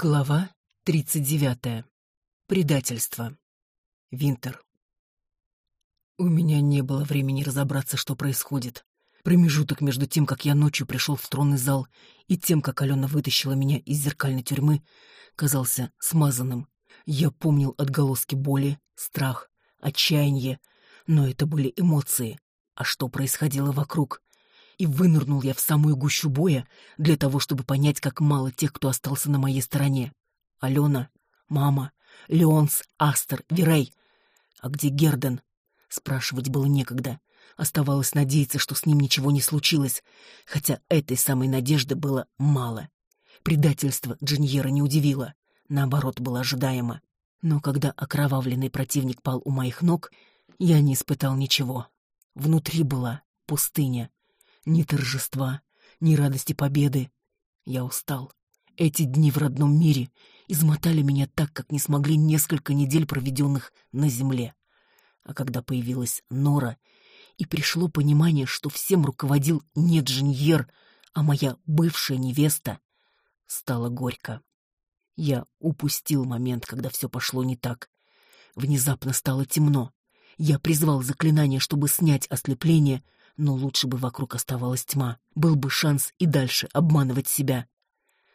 Глава 39. Предательство. Винтер. У меня не было времени разобраться, что происходит. Промежуток между тем, как я ночью пришел в тронный зал, и тем, как Алена вытащила меня из зеркальной тюрьмы, казался смазанным. Я помнил отголоски боли, страх, отчаяние, но это были эмоции. А что происходило вокруг? И вынырнул я в самую гущу боя для того, чтобы понять, как мало тех, кто остался на моей стороне. Алена, мама, Леонс, Астер, Вирей. А где Герден? Спрашивать было некогда. Оставалось надеяться, что с ним ничего не случилось, хотя этой самой надежды было мало. Предательство Джиньера не удивило, наоборот, было ожидаемо. Но когда окровавленный противник пал у моих ног, я не испытал ничего. Внутри была пустыня, ни торжества, ни радости победы. Я устал. Эти дни в родном мире измотали меня так, как не смогли несколько недель, проведенных на земле. А когда появилась Нора, и пришло понимание, что всем руководил не Джиньер, а моя бывшая невеста, стало горько. Я упустил момент, когда все пошло не так. Внезапно стало темно. Я призвал заклинание, чтобы снять ослепление — но лучше бы вокруг оставалась тьма. Был бы шанс и дальше обманывать себя.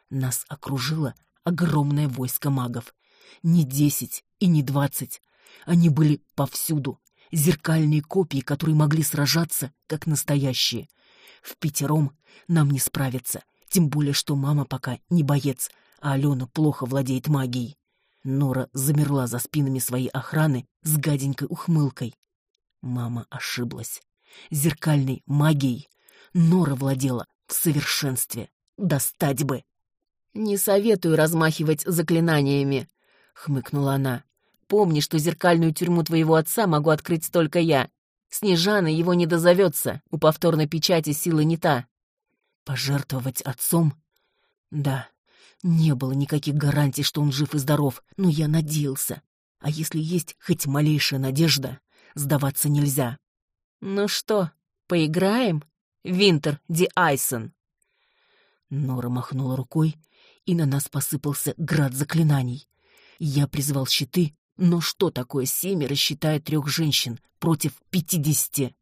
Нас окружило огромное войско магов. Не десять и не двадцать. Они были повсюду. Зеркальные копии, которые могли сражаться, как настоящие. В пятером нам не справиться. Тем более, что мама пока не боец, а Алена плохо владеет магией. Нора замерла за спинами своей охраны с гаденькой ухмылкой. Мама ошиблась зеркальной магией Нора владела в совершенстве. Достать бы! «Не советую размахивать заклинаниями», — хмыкнула она. «Помни, что зеркальную тюрьму твоего отца могу открыть только я. Снежана его не дозовется, у повторной печати силы не та». «Пожертвовать отцом?» «Да, не было никаких гарантий, что он жив и здоров, но я надеялся. А если есть хоть малейшая надежда, сдаваться нельзя. «Ну что, поиграем, Винтер Ди Айсон?» Нора махнула рукой, и на нас посыпался град заклинаний. Я призвал щиты, но что такое семеро, считая трех женщин, против пятидесяти?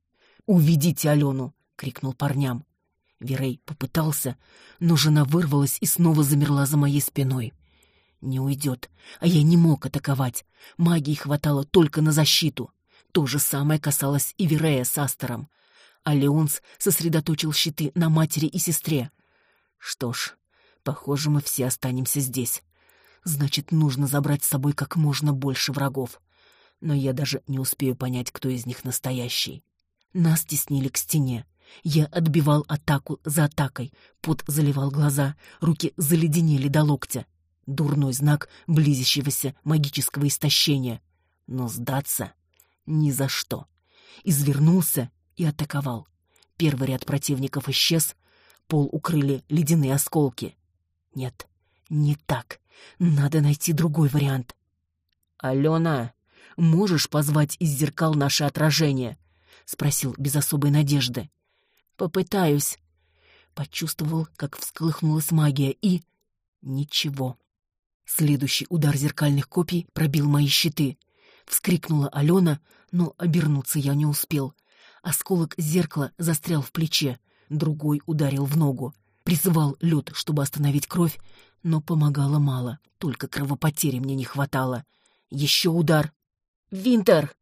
«Уведите Алену!» — крикнул парням. Верей попытался, но жена вырвалась и снова замерла за моей спиной. Не уйдет, а я не мог атаковать. Магии хватало только на защиту. То же самое касалось и Вирея с Астером. А Леонс сосредоточил щиты на матери и сестре. Что ж, похоже, мы все останемся здесь. Значит, нужно забрать с собой как можно больше врагов. Но я даже не успею понять, кто из них настоящий. Нас теснили к стене. Я отбивал атаку за атакой, пот заливал глаза, руки заледенели до локтя. Дурной знак близящегося магического истощения. Но сдаться ни за что. Извернулся и атаковал. Первый ряд противников исчез, пол укрыли ледяные осколки. Нет, не так. Надо найти другой вариант. «Алена, можешь позвать из зеркал наше отражение?» — спросил без особой надежды. «Попытаюсь». Почувствовал, как всколыхнулась магия, и... Ничего. Следующий удар зеркальных копий пробил мои щиты — Вскрикнула Алена, но обернуться я не успел. Осколок зеркала застрял в плече, другой ударил в ногу. Призывал лед, чтобы остановить кровь, но помогало мало, только кровопотери мне не хватало. Еще удар. «Винтер!»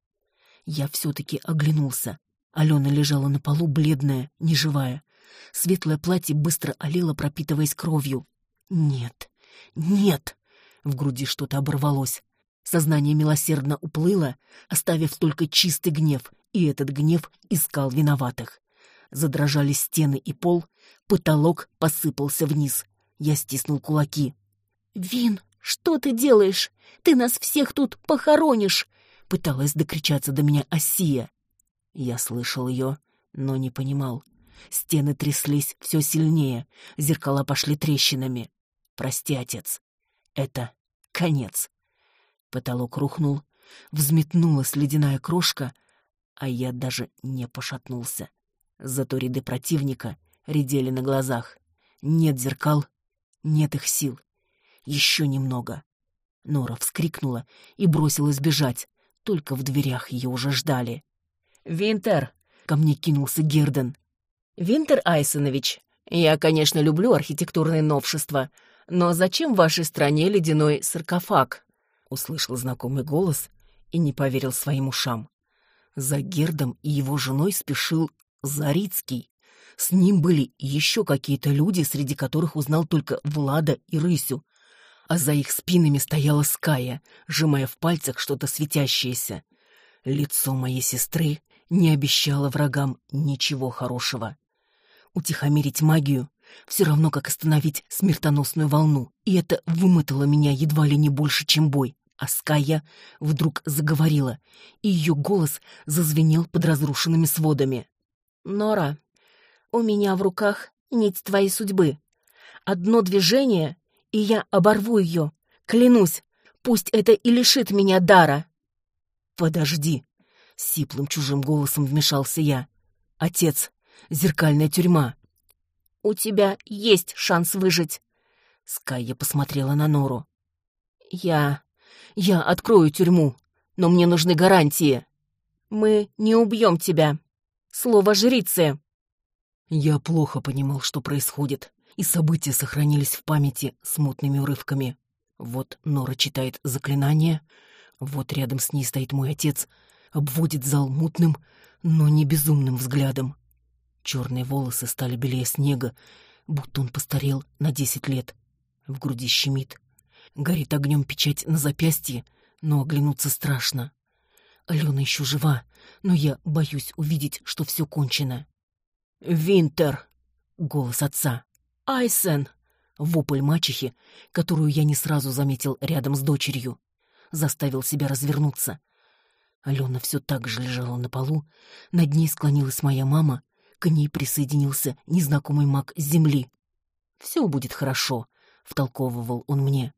Я все-таки оглянулся. Алена лежала на полу, бледная, неживая. Светлое платье быстро олело, пропитываясь кровью. «Нет, нет!» В груди что-то оборвалось. Сознание милосердно уплыло, оставив только чистый гнев, и этот гнев искал виноватых. Задрожали стены и пол, потолок посыпался вниз. Я стиснул кулаки. «Вин, что ты делаешь? Ты нас всех тут похоронишь!» Пыталась докричаться до меня Осия. Я слышал ее, но не понимал. Стены тряслись все сильнее, зеркала пошли трещинами. «Прости, отец, это конец». Потолок рухнул, взметнулась ледяная крошка, а я даже не пошатнулся. Зато ряды противника редели на глазах. Нет зеркал, нет их сил. Еще немного. Нора вскрикнула и бросилась бежать. Только в дверях ее уже ждали. «Винтер!» — ко мне кинулся Герден. «Винтер Айсонович, я, конечно, люблю архитектурные новшества, но зачем в вашей стране ледяной саркофаг?» Услышал знакомый голос и не поверил своим ушам. За Гердом и его женой спешил Зарицкий. С ним были еще какие-то люди, среди которых узнал только Влада и Рысю. А за их спинами стояла Ская, сжимая в пальцах что-то светящееся. Лицо моей сестры не обещало врагам ничего хорошего. Утихомирить магию все равно, как остановить смертоносную волну, и это вымотало меня едва ли не больше, чем бой. А Ская вдруг заговорила, и ее голос зазвенел под разрушенными сводами. «Нора, у меня в руках нить твоей судьбы. Одно движение, и я оборву ее. Клянусь, пусть это и лишит меня дара». «Подожди!» — сиплым чужим голосом вмешался я. «Отец, зеркальная тюрьма». «У тебя есть шанс выжить». Скайя посмотрела на Нору. «Я я открою тюрьму, но мне нужны гарантии. Мы не убьем тебя. Слово жрицы. Я плохо понимал, что происходит, и события сохранились в памяти смутными урывками. Вот Нора читает заклинание, вот рядом с ней стоит мой отец, обводит зал мутным, но не безумным взглядом. Черные волосы стали белее снега, будто он постарел на десять лет. В груди щемит. Горит огнем печать на запястье, но оглянуться страшно. Алена еще жива, но я боюсь увидеть, что все кончено. «Винтер!» — голос отца. «Айсен!» — вопль мачехи, которую я не сразу заметил рядом с дочерью. Заставил себя развернуться. Алена все так же лежала на полу, над ней склонилась моя мама, к ней присоединился незнакомый маг с земли. «Все будет хорошо», — втолковывал он мне.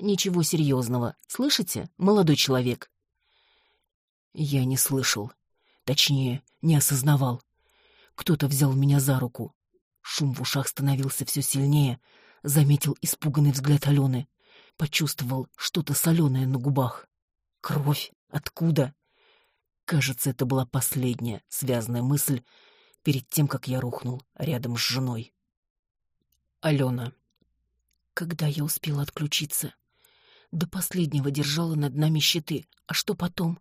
Ничего серьезного. Слышите, молодой человек? Я не слышал. Точнее, не осознавал. Кто-то взял меня за руку. Шум в ушах становился все сильнее. Заметил испуганный взгляд Алены. Почувствовал что-то соленое на губах. Кровь? Откуда? Кажется, это была последняя связанная мысль перед тем, как я рухнул рядом с женой. Алена. Когда я успела отключиться? До последнего держала над нами щиты. А что потом?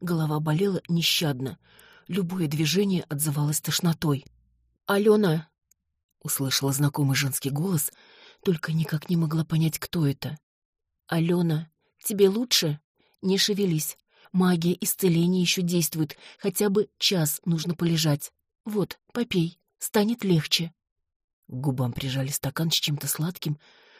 Голова болела нещадно. Любое движение отзывалось тошнотой. «Алена!» — услышала знакомый женский голос, только никак не могла понять, кто это. «Алена, тебе лучше? Не шевелись. Магия исцеления еще действует. Хотя бы час нужно полежать. Вот, попей, станет легче». К губам прижали стакан с чем-то сладким,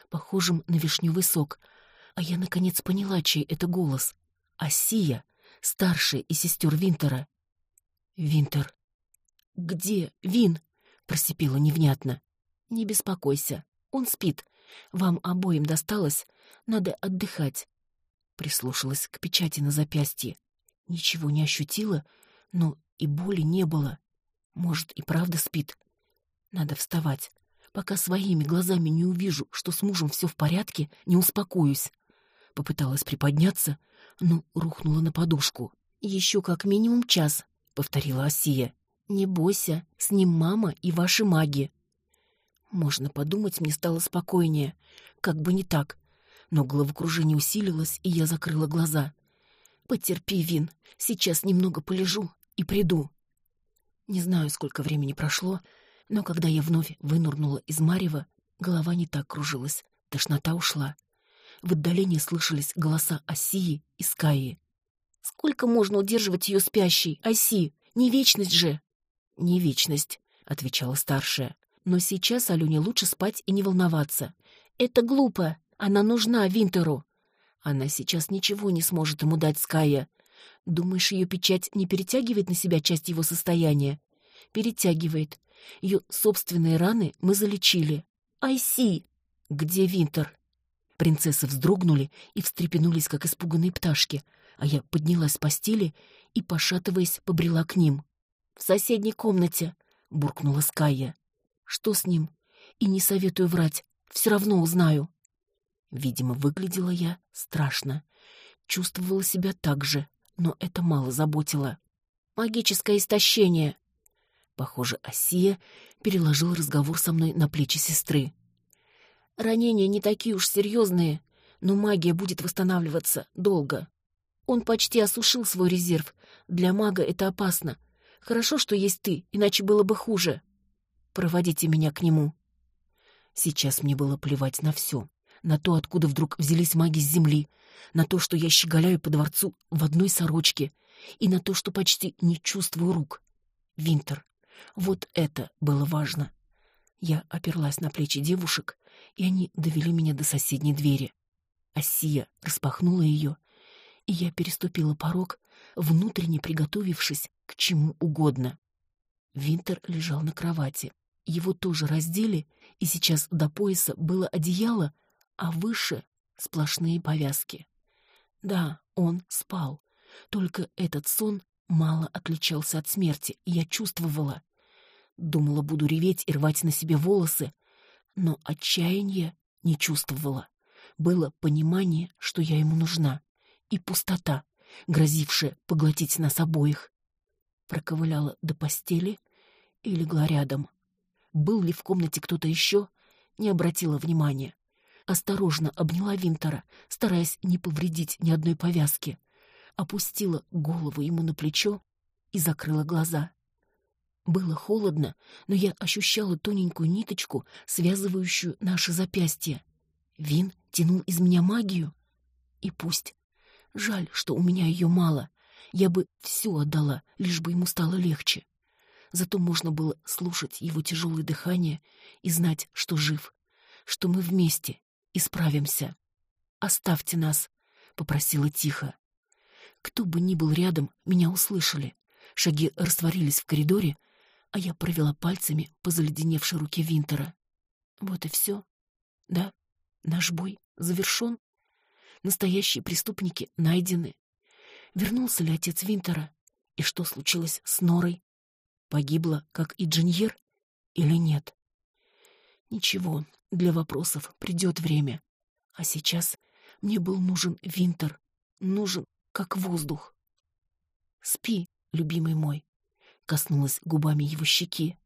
похожим на вишневый сок — а я, наконец, поняла, чей это голос. Асия, старшая из сестер Винтера. «Винтер». «Где Вин?» — просипела невнятно. «Не беспокойся, он спит. Вам обоим досталось, надо отдыхать». Прислушалась к печати на запястье. Ничего не ощутила, но и боли не было. Может, и правда спит. Надо вставать. Пока своими глазами не увижу, что с мужем все в порядке, не успокоюсь. Попыталась приподняться, но рухнула на подушку. «Еще как минимум час», — повторила Осия. «Не бойся, с ним мама и ваши маги». Можно подумать, мне стало спокойнее. Как бы не так. Но головокружение усилилось, и я закрыла глаза. «Потерпи, Вин, сейчас немного полежу и приду». Не знаю, сколько времени прошло, но когда я вновь вынурнула из марева, голова не так кружилась, тошнота ушла. В отдалении слышались голоса Осии и Скаи. «Сколько можно удерживать ее спящей, Оси? Не вечность же!» «Не вечность», — отвечала старшая. «Но сейчас Алене лучше спать и не волноваться. Это глупо. Она нужна Винтеру. Она сейчас ничего не сможет ему дать Ская. Думаешь, ее печать не перетягивает на себя часть его состояния? Перетягивает. Ее собственные раны мы залечили. Айси! Где Винтер? Принцессы вздрогнули и встрепенулись, как испуганные пташки, а я поднялась с постели и, пошатываясь, побрела к ним. «В соседней комнате», — буркнула Скайя. «Что с ним? И не советую врать, все равно узнаю». Видимо, выглядела я страшно. Чувствовала себя так же, но это мало заботило. «Магическое истощение!» Похоже, Осия переложил разговор со мной на плечи сестры. «Ранения не такие уж серьезные, но магия будет восстанавливаться долго. Он почти осушил свой резерв. Для мага это опасно. Хорошо, что есть ты, иначе было бы хуже. Проводите меня к нему». Сейчас мне было плевать на все. На то, откуда вдруг взялись маги с земли, на то, что я щеголяю по дворцу в одной сорочке, и на то, что почти не чувствую рук. Винтер. Вот это было важно. Я оперлась на плечи девушек, и они довели меня до соседней двери. Осия распахнула ее, и я переступила порог, внутренне приготовившись к чему угодно. Винтер лежал на кровати. Его тоже раздели, и сейчас до пояса было одеяло, а выше — сплошные повязки. Да, он спал, только этот сон мало отличался от смерти, и я чувствовала. Думала, буду реветь и рвать на себе волосы, но отчаяния не чувствовала было понимание, что я ему нужна, и пустота, грозившая поглотить нас обоих. Проковыляла до постели и легла рядом. Был ли в комнате кто-то еще, не обратила внимания. Осторожно обняла Винтера, стараясь не повредить ни одной повязки. Опустила голову ему на плечо и закрыла глаза. Было холодно, но я ощущала тоненькую ниточку, связывающую наши запястья. Вин тянул из меня магию. И пусть. Жаль, что у меня ее мало. Я бы все отдала, лишь бы ему стало легче. Зато можно было слушать его тяжелое дыхание и знать, что жив, что мы вместе и справимся. «Оставьте нас», — попросила тихо. Кто бы ни был рядом, меня услышали. Шаги растворились в коридоре, а я провела пальцами по заледеневшей руке Винтера. Вот и все. Да, наш бой завершен. Настоящие преступники найдены. Вернулся ли отец Винтера? И что случилось с Норой? Погибла, как и Джиньер, или нет? Ничего, для вопросов придет время. А сейчас мне был нужен Винтер, нужен как воздух. Спи, любимый мой, коснулась губами его щеки.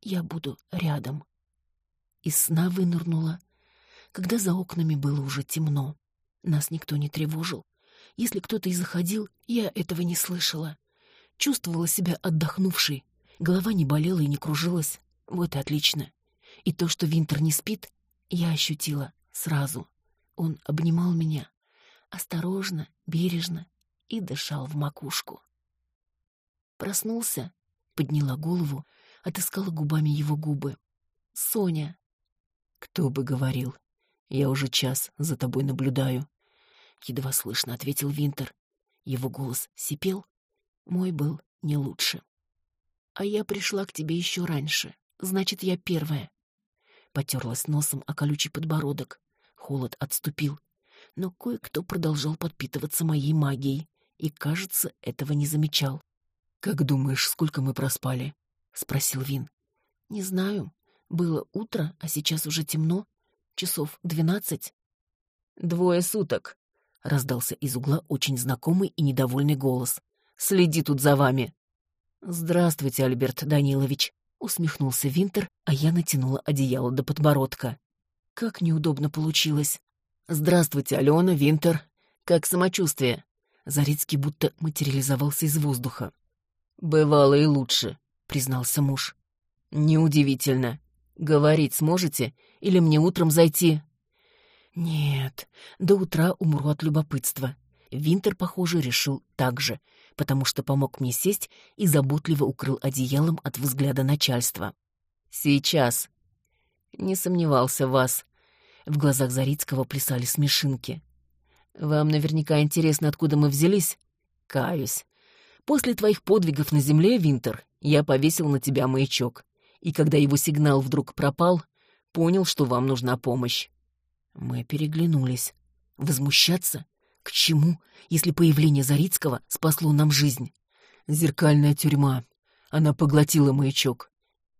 Я буду рядом. Из сна вынырнула когда за окнами было уже темно. Нас никто не тревожил. Если кто-то и заходил, я этого не слышала. Чувствовала себя отдохнувшей. Голова не болела и не кружилась. Вот и отлично. И то, что Винтер не спит, я ощутила сразу. Он обнимал меня осторожно, бережно и дышал в макушку. Проснулся, подняла голову, отыскала губами его губы. «Соня!» «Кто бы говорил?» Я уже час за тобой наблюдаю. Едва слышно ответил Винтер. Его голос сипел. Мой был не лучше. А я пришла к тебе еще раньше. Значит, я первая. Потерлась носом о колючий подбородок. Холод отступил. Но кое-кто продолжал подпитываться моей магией. И, кажется, этого не замечал. «Как думаешь, сколько мы проспали?» — спросил Вин. «Не знаю. Было утро, а сейчас уже темно часов двенадцать. «Двое суток», — раздался из угла очень знакомый и недовольный голос. «Следи тут за вами». «Здравствуйте, Альберт Данилович», — усмехнулся Винтер, а я натянула одеяло до подбородка. Как неудобно получилось. «Здравствуйте, Алена, Винтер. Как самочувствие?» Зарицкий будто материализовался из воздуха. «Бывало и лучше», — признался муж. «Неудивительно. Говорить сможете или мне утром зайти? Нет, до утра умру от любопытства. Винтер, похоже, решил так же, потому что помог мне сесть и заботливо укрыл одеялом от взгляда начальства. Сейчас. Не сомневался в вас. В глазах Зарицкого плясали смешинки. Вам наверняка интересно, откуда мы взялись? Каюсь. После твоих подвигов на земле, Винтер, я повесил на тебя маячок и когда его сигнал вдруг пропал, понял, что вам нужна помощь. Мы переглянулись. Возмущаться? К чему, если появление Зарицкого спасло нам жизнь? Зеркальная тюрьма. Она поглотила маячок.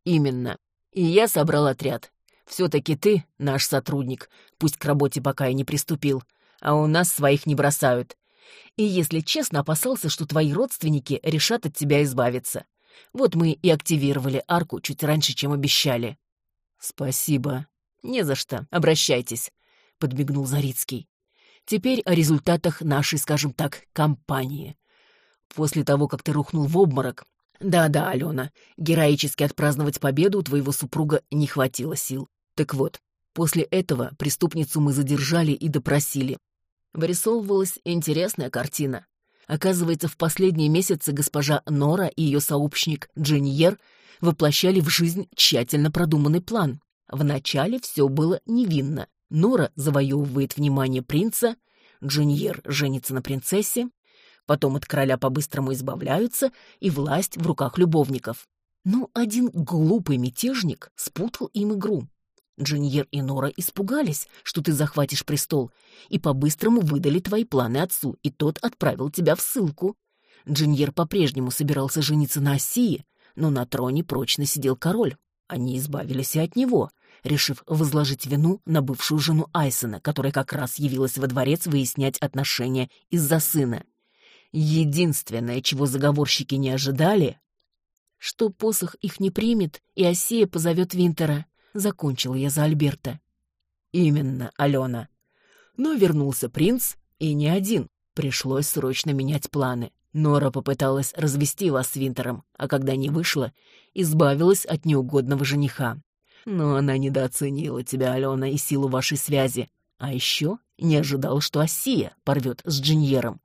Именно. И я собрал отряд. Все-таки ты наш сотрудник, пусть к работе пока и не приступил, а у нас своих не бросают. И, если честно, опасался, что твои родственники решат от тебя избавиться. Вот мы и активировали арку чуть раньше, чем обещали». «Спасибо». «Не за что. Обращайтесь», — подмигнул Зарицкий. «Теперь о результатах нашей, скажем так, кампании. После того, как ты рухнул в обморок, да-да, Алена, героически отпраздновать победу у твоего супруга не хватило сил. Так вот, после этого преступницу мы задержали и допросили. Вырисовывалась интересная картина. Оказывается, в последние месяцы госпожа Нора и ее сообщник Дженниер воплощали в жизнь тщательно продуманный план. Вначале все было невинно. Нора завоевывает внимание принца, Дженниер женится на принцессе, потом от короля по-быстрому избавляются, и власть в руках любовников. Но один глупый мятежник спутал им игру. Джиньер и Нора испугались, что ты захватишь престол, и по-быстрому выдали твои планы отцу, и тот отправил тебя в ссылку. Джиньер по-прежнему собирался жениться на Осии, но на троне прочно сидел король. Они избавились и от него, решив возложить вину на бывшую жену Айсона, которая как раз явилась во дворец выяснять отношения из-за сына. Единственное, чего заговорщики не ожидали, что посох их не примет, и Осия позовет Винтера. Закончила я за Альберта. Именно, Алена. Но вернулся принц, и не один. Пришлось срочно менять планы. Нора попыталась развести вас с Винтером, а когда не вышло, избавилась от неугодного жениха. Но она недооценила тебя, Алена, и силу вашей связи. А еще не ожидал, что Осия порвет с Джиньером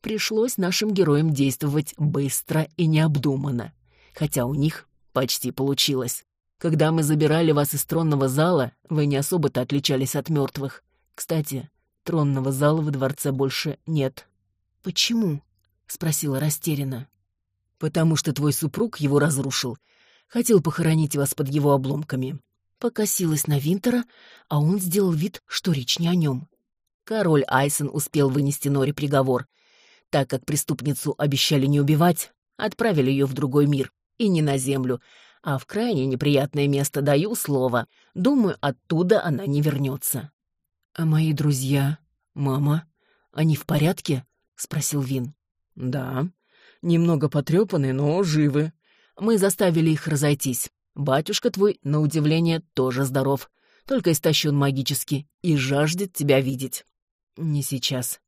пришлось нашим героям действовать быстро и необдуманно. Хотя у них почти получилось. Когда мы забирали вас из тронного зала, вы не особо-то отличались от мертвых. Кстати, тронного зала во дворце больше нет. «Почему?» — спросила растерянно. «Потому что твой супруг его разрушил. Хотел похоронить вас под его обломками». Покосилась на Винтера, а он сделал вид, что речь не о нем. Король Айсон успел вынести Норе приговор — так как преступницу обещали не убивать, отправили ее в другой мир. И не на землю, а в крайне неприятное место даю слово. Думаю, оттуда она не вернется. — А мои друзья, мама, они в порядке? — спросил Вин. — Да, немного потрепаны, но живы. Мы заставили их разойтись. Батюшка твой, на удивление, тоже здоров, только истощен магически и жаждет тебя видеть. — Не сейчас.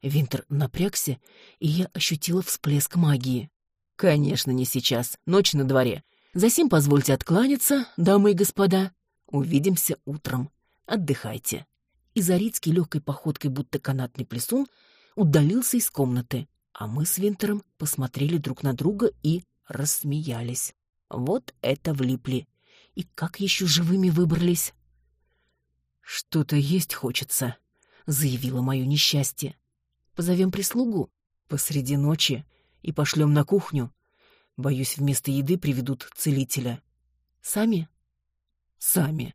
Винтер напрягся, и я ощутила всплеск магии. «Конечно, не сейчас. Ночь на дворе. Засим позвольте откланяться, дамы и господа. Увидимся утром. Отдыхайте». И Зарицкий легкой походкой, будто канатный плесун, удалился из комнаты, а мы с Винтером посмотрели друг на друга и рассмеялись. Вот это влипли. И как еще живыми выбрались? «Что-то есть хочется», — заявило мое несчастье. Позовем прислугу посреди ночи и пошлем на кухню. Боюсь, вместо еды приведут целителя. Сами? Сами.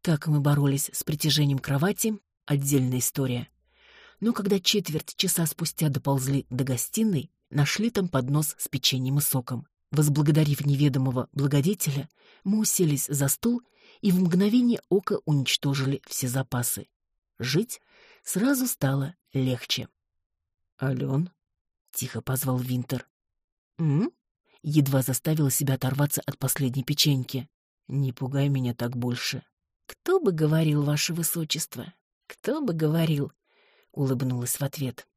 Как мы боролись с притяжением кровати — отдельная история. Но когда четверть часа спустя доползли до гостиной, нашли там поднос с печеньем и соком. Возблагодарив неведомого благодетеля, мы уселись за стол и в мгновение ока уничтожили все запасы. Жить сразу стало легче. «Ален?» — тихо позвал Винтер. «М?» — едва заставила себя оторваться от последней печеньки. «Не пугай меня так больше». «Кто бы говорил, ваше высочество? Кто бы говорил?» — улыбнулась в ответ.